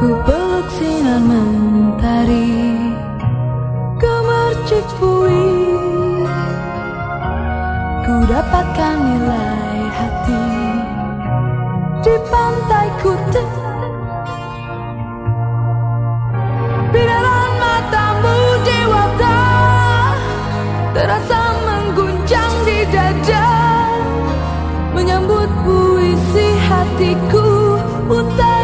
Ku peluk sinar mentari Gemercik bui, Ku dapatkan nilai hati Di pantai kutip Binaran matamu dewata Terasa mengguncang di dada Menyambut puisi hatiku untuk.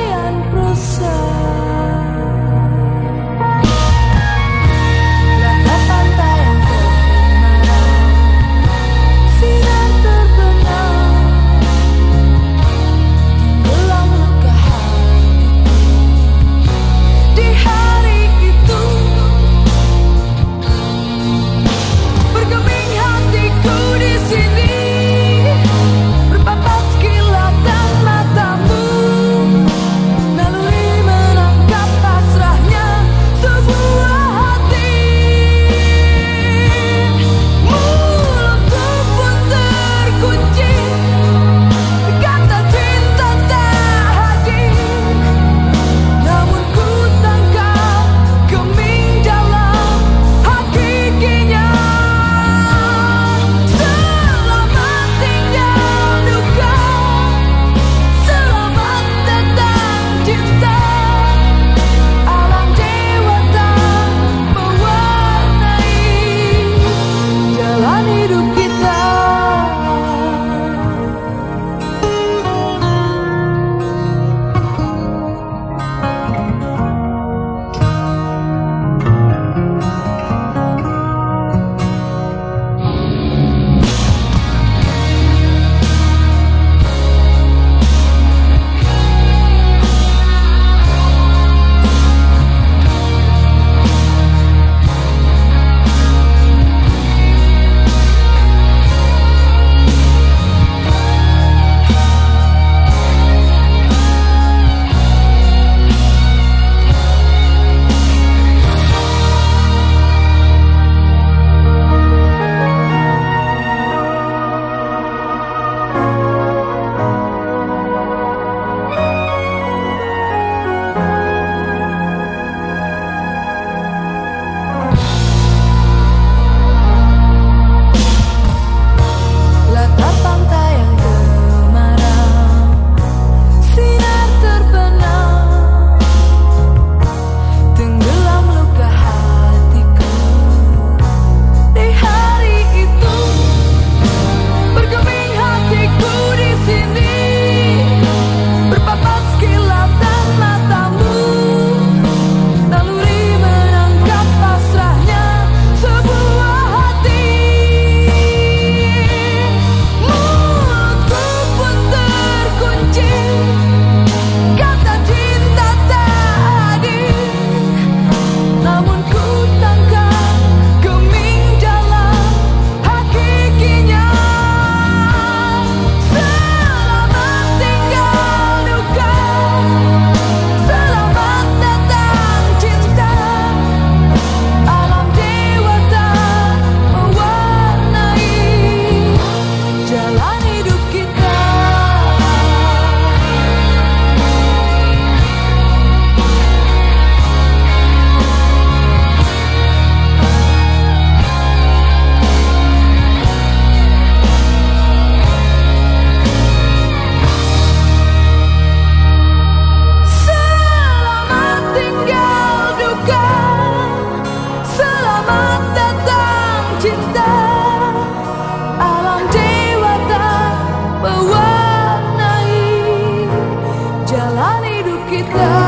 kita.